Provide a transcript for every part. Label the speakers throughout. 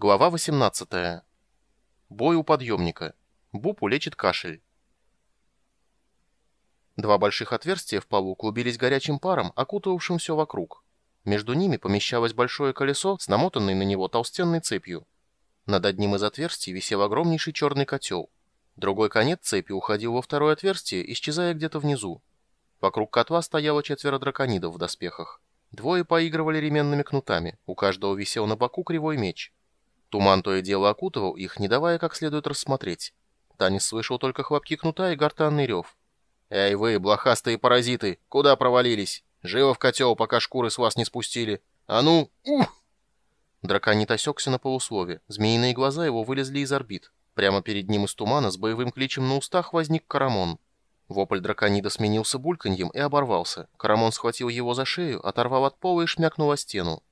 Speaker 1: Глава 18. Бой у подъемника. Бупу лечит кашель. Два больших отверстия в полу клубились горячим паром, окутывавшим все вокруг. Между ними помещалось большое колесо с намотанной на него толстенной цепью. Над одним из отверстий висел огромнейший черный котел. Другой конец цепи уходил во второе отверстие, исчезая где-то внизу. Вокруг котла стояло четверо драконидов в доспехах. Двое поигрывали ременными кнутами, у каждого висел на боку кривой меч. Туман то и дело окутывал их, не давая как следует рассмотреть. Танис слышал только хлопки кнута и гортанный рев. «Эй вы, блохастые паразиты, куда провалились? Живо в котел, пока шкуры с вас не спустили. А ну, ух!» Драконит осекся на полуслове. Змеиные глаза его вылезли из орбит. Прямо перед ним из тумана с боевым кличем на устах возник Карамон. Вопль драконида сменился бульканьем и оборвался. Карамон схватил его за шею, оторвал от пола и шмякнул о стену.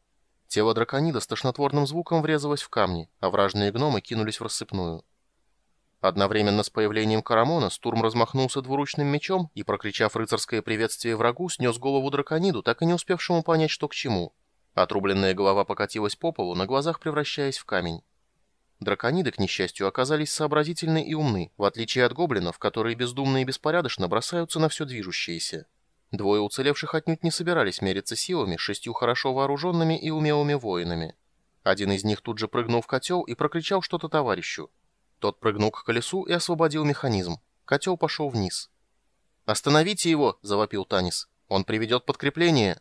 Speaker 1: Тело драконида с тошнотворным звуком врезалось в камни, а вражные гномы кинулись в рассыпную. Одновременно с появлением Карамона Стурм размахнулся двуручным мечом и, прокричав рыцарское приветствие врагу, снес голову дракониду, так и не успевшему понять, что к чему. Отрубленная голова покатилась по полу, на глазах превращаясь в камень. Дракониды, к несчастью, оказались сообразительны и умны, в отличие от гоблинов, которые бездумно и беспорядочно бросаются на все движущееся. Двое уцелевших отнюдь не собирались мериться силами шестью хорошо вооруженными и умелыми воинами. Один из них тут же прыгнул в котел и прокричал что-то товарищу. Тот прыгнул к колесу и освободил механизм. Котел пошел вниз. «Остановите его!» — завопил Танис. «Он приведет подкрепление!»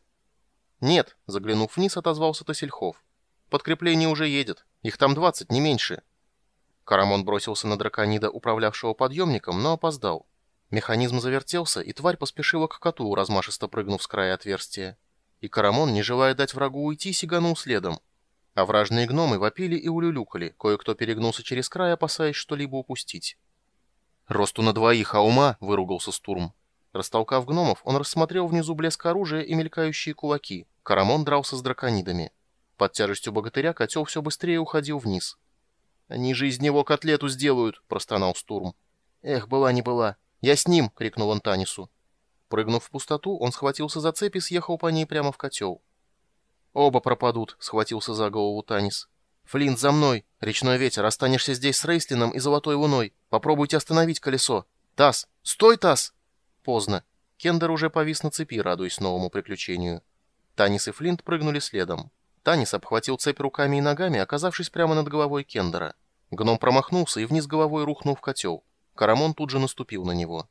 Speaker 1: «Нет!» — заглянув вниз, отозвался Тосельхов. «Подкрепление уже едет. Их там двадцать, не меньше». Карамон бросился на драконида, управлявшего подъемником, но опоздал. Механизм завертелся, и тварь поспешила к коту, размашисто прыгнув с края отверстия. И Карамон, не желая дать врагу уйти, сиганул следом. А вражные гномы вопили и улюлюкали, кое-кто перегнулся через край, опасаясь что-либо упустить. «Росту на двоих, а ума!» — выругался Стурм. Растолкав гномов, он рассмотрел внизу блеск оружия и мелькающие кулаки. Карамон дрался с драконидами. Под тяжестью богатыря котел все быстрее уходил вниз. «Они же из него котлету сделают!» — простонал Стурм. «Эх, была не была!» «Я с ним!» — крикнул он Танису. Прыгнув в пустоту, он схватился за цепь и съехал по ней прямо в котел. «Оба пропадут!» — схватился за голову Танис. «Флинт, за мной! Речной ветер, останешься здесь с Рейслином и Золотой Луной. Попробуйте остановить колесо. Тасс! Стой, Тасс!» Поздно. Кендер уже повис на цепи, радуясь новому приключению. Танис и Флинт прыгнули следом. Танис обхватил цепь руками и ногами, оказавшись прямо над головой Кендера. Гном промахнулся и вниз головой рухнул в котел. Карамон тут же наступил на него.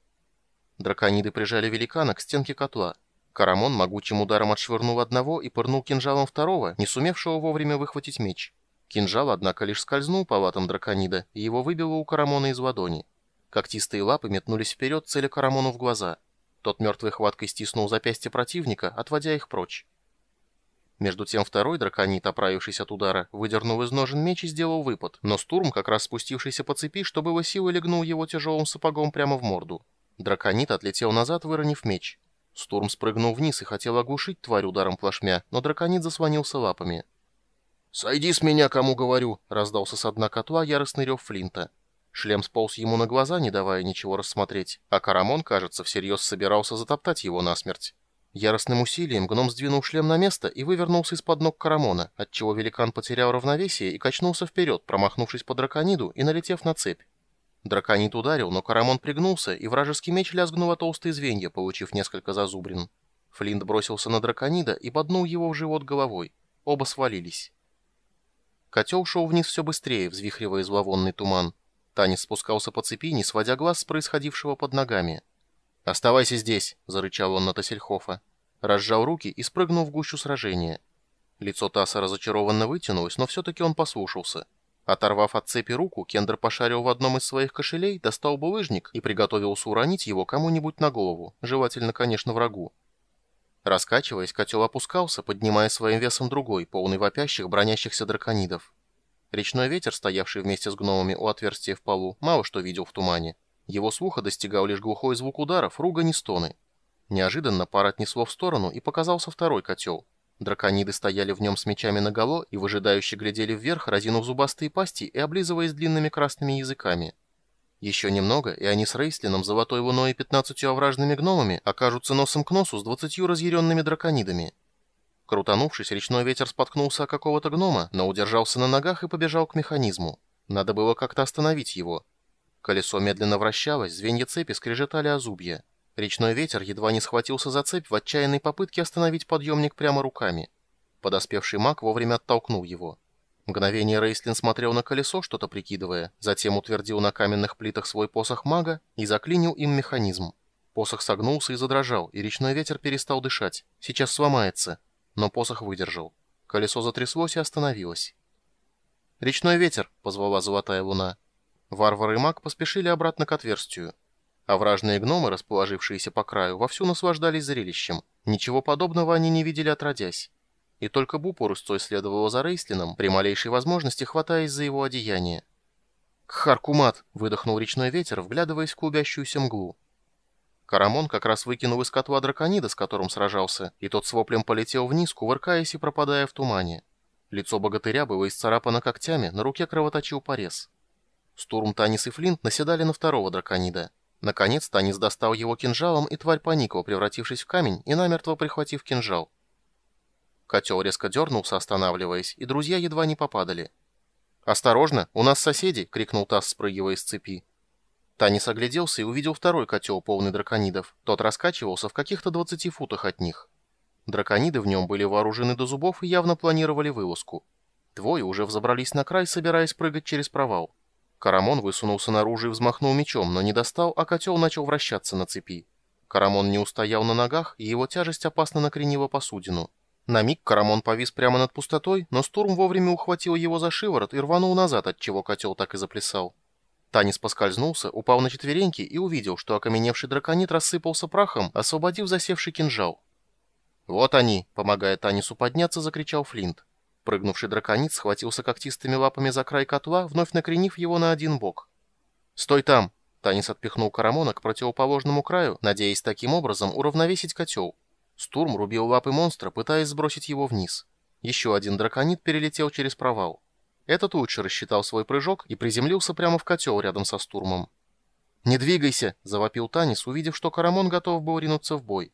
Speaker 1: Дракониды прижали великана к стенке котла. Карамон могучим ударом отшвырнул одного и пырнул кинжалом второго, не сумевшего вовремя выхватить меч. Кинжал, однако, лишь скользнул по латам драконида, и его выбило у Карамона из ладони. Когтистые лапы метнулись вперед, целя Карамону в глаза. Тот мертвой хваткой стиснул запястье противника, отводя их прочь. Между тем второй драконит, оправившись от удара, выдернул из ножен меч и сделал выпад, но Стурм, как раз спустившийся по цепи, чтобы его силой легнул его тяжелым сапогом прямо в морду. Драконит отлетел назад, выронив меч. Стурм спрыгнул вниз и хотел оглушить тварь ударом плашмя, но драконит заслонился лапами. «Сойди с меня, кому говорю!» — раздался с дна котла яростный рев Флинта. Шлем сполз ему на глаза, не давая ничего рассмотреть, а Карамон, кажется, всерьез собирался затоптать его насмерть. Яростным усилием гном сдвинул шлем на место и вывернулся из-под ног Карамона, отчего великан потерял равновесие и качнулся вперед, промахнувшись по дракониду и налетев на цепь. Драконит ударил, но Карамон пригнулся, и вражеский меч лязгнул о толстые звенья, получив несколько зазубрин. Флинт бросился на драконида и поднул его в живот головой. Оба свалились. Котел шел вниз все быстрее, взвихривая зловонный туман. Танец спускался по цепи, не сводя глаз с происходившего под ногами. «Оставайся здесь!» — зарычал он на Тассельхофа. Разжал руки и спрыгнул в гущу сражения. Лицо Тасса разочарованно вытянулось, но все-таки он послушался. Оторвав от цепи руку, Кендер пошарил в одном из своих кошелей, достал булыжник и приготовился уронить его кому-нибудь на голову, желательно, конечно, врагу. Раскачиваясь, котел опускался, поднимая своим весом другой, полный вопящих, бронящихся драконидов. Речной ветер, стоявший вместе с гномами у отверстия в полу, мало что видел в тумане. Его слуха достигал лишь глухой звук ударов, ругань и стоны. Неожиданно пар отнесло в сторону, и показался второй котел. Дракониды стояли в нем с мечами наголо и выжидающе глядели вверх, разинув зубастые пасти и облизываясь длинными красными языками. Еще немного, и они с Рейслином, Золотой Луной и пятнадцатью овражными гномами окажутся носом к носу с двадцатью разъяренными драконидами. Крутанувшись, речной ветер споткнулся о какого-то гнома, но удержался на ногах и побежал к механизму. Надо было как-то остановить его. Колесо медленно вращалось, звенья цепи скрежетали о зубья. Речной ветер едва не схватился за цепь в отчаянной попытке остановить подъемник прямо руками. Подоспевший маг вовремя оттолкнул его. Мгновение Рейслин смотрел на колесо, что-то прикидывая, затем утвердил на каменных плитах свой посох мага и заклинил им механизм. Посох согнулся и задрожал, и речной ветер перестал дышать. Сейчас сломается. Но посох выдержал. Колесо затряслось и остановилось. «Речной ветер!» — позвала золотая луна. Варвары и маг поспешили обратно к отверстию. А вражные гномы, расположившиеся по краю, вовсю наслаждались зрелищем. Ничего подобного они не видели отродясь. И только Бупу рысцой следовало за Рейслином, при малейшей возможности хватаясь за его одеяние. «Кхаркумат!» — выдохнул речной ветер, вглядываясь в клубящуюся мглу. Карамон как раз выкинул из котла драконида, с которым сражался, и тот с воплем полетел вниз, кувыркаясь и пропадая в тумане. Лицо богатыря было исцарапано когтями, на руке кровоточил порез. Стурм, Танис и Флинт наседали на второго драконида. Наконец Танис достал его кинжалом, и тварь поникла, превратившись в камень и намертво прихватив кинжал. Котел резко дернулся, останавливаясь, и друзья едва не попадали. «Осторожно, у нас соседи!» — крикнул Тасс, спрыгивая с цепи. Танис огляделся и увидел второй котел, полный драконидов. Тот раскачивался в каких-то 20 футах от них. Дракониды в нем были вооружены до зубов и явно планировали вылазку. Двое уже взобрались на край, собираясь прыгать через провал. Карамон высунулся наружу и взмахнул мечом, но не достал, а котел начал вращаться на цепи. Карамон не устоял на ногах, и его тяжесть опасно накренила посудину. На миг Карамон повис прямо над пустотой, но Стурм вовремя ухватил его за шиворот и рванул назад, отчего котел так и заплясал. Танис поскользнулся, упал на четвереньки и увидел, что окаменевший драконит рассыпался прахом, освободив засевший кинжал. «Вот они!» — помогая Танису подняться, закричал Флинт. Прыгнувший драконит схватился когтистыми лапами за край котла, вновь накренив его на один бок. «Стой там!» — Танис отпихнул Карамона к противоположному краю, надеясь таким образом уравновесить котел. Стурм рубил лапы монстра, пытаясь сбросить его вниз. Еще один драконит перелетел через провал. Этот лучше рассчитал свой прыжок и приземлился прямо в котел рядом со Стурмом. «Не двигайся!» — завопил Танис, увидев, что Карамон готов был ринуться в бой.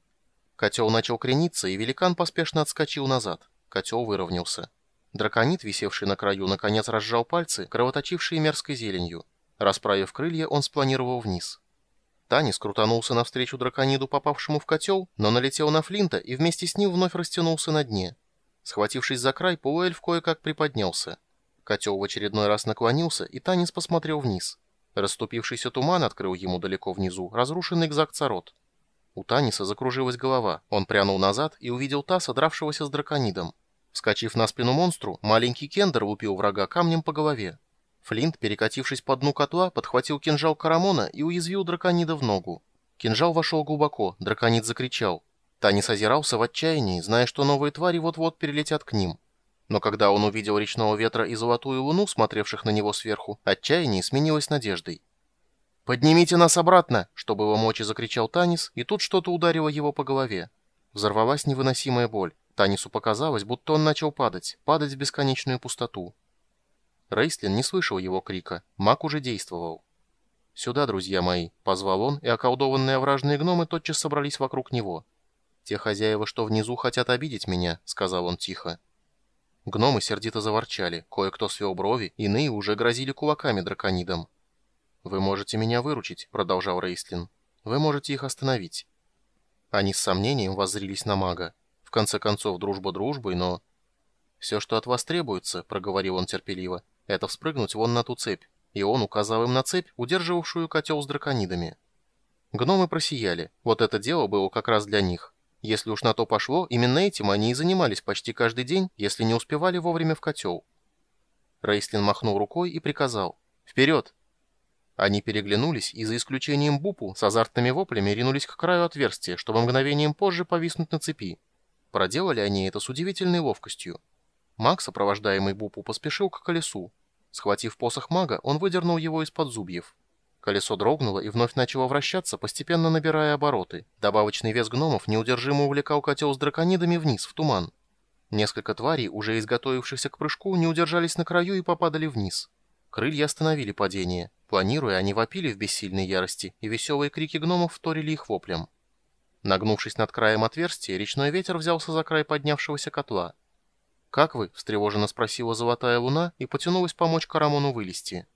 Speaker 1: Котел начал крениться, и великан поспешно отскочил назад. Котел выровнялся. Драконит, висевший на краю, наконец разжал пальцы, кровоточившие мерзкой зеленью. Расправив крылья, он спланировал вниз. Танис крутанулся навстречу дракониду, попавшему в котел, но налетел на Флинта и вместе с ним вновь растянулся на дне. Схватившись за край, полуэльф кое-как приподнялся. Котел в очередной раз наклонился, и Танис посмотрел вниз. Расступившийся туман открыл ему далеко внизу разрушенный Гзак-Царот. У Таниса закружилась голова. Он прянул назад и увидел Таса, дравшегося с драконидом. Вскочив на спину монстру, маленький Кендер лупил врага камнем по голове. Флинт, перекатившись по дну котла, подхватил кинжал Карамона и уязвил драконида в ногу. Кинжал вошел глубоко, драконид закричал. Танис озирался в отчаянии, зная, что новые твари вот-вот перелетят к ним. Но когда он увидел речного ветра и золотую луну, смотревших на него сверху, отчаяние сменилось надеждой. «Поднимите нас обратно!» — что было мочи, закричал Танис, и тут что-то ударило его по голове. Взорвалась невыносимая боль. Танису показалось, будто он начал падать, падать в бесконечную пустоту. Рейстлин не слышал его крика, маг уже действовал. «Сюда, друзья мои!» — позвал он, и околдованные овражные гномы тотчас собрались вокруг него. «Те хозяева, что внизу, хотят обидеть меня», — сказал он тихо. Гномы сердито заворчали, кое-кто свел брови, иные уже грозили кулаками драконидам. «Вы можете меня выручить», — продолжал Рейстлин. «Вы можете их остановить». Они с сомнением воззрились на мага. В конце концов, дружба дружбой, но... «Все, что от вас требуется», — проговорил он терпеливо, — «это вспрыгнуть вон на ту цепь». И он указал им на цепь, удерживавшую котел с драконидами. Гномы просияли. Вот это дело было как раз для них. Если уж на то пошло, именно этим они и занимались почти каждый день, если не успевали вовремя в котел. Рейслин махнул рукой и приказал «Вперед!». Они переглянулись и, за исключением Бупу, с азартными воплями ринулись к краю отверстия, чтобы мгновением позже повиснуть на цепи. Проделали они это с удивительной ловкостью. Маг, сопровождаемый Бупу, поспешил к колесу. Схватив посох мага, он выдернул его из-под зубьев. Колесо дрогнуло и вновь начало вращаться, постепенно набирая обороты. Добавочный вес гномов неудержимо увлекал котел с драконидами вниз, в туман. Несколько тварей, уже изготовившихся к прыжку, не удержались на краю и попадали вниз. Крылья остановили падение. Планируя, они вопили в бессильной ярости, и веселые крики гномов вторили их воплям. Нагнувшись над краем отверстия, речной ветер взялся за край поднявшегося котла. «Как вы?» — встревоженно спросила Золотая Луна и потянулась помочь Карамону вылезти.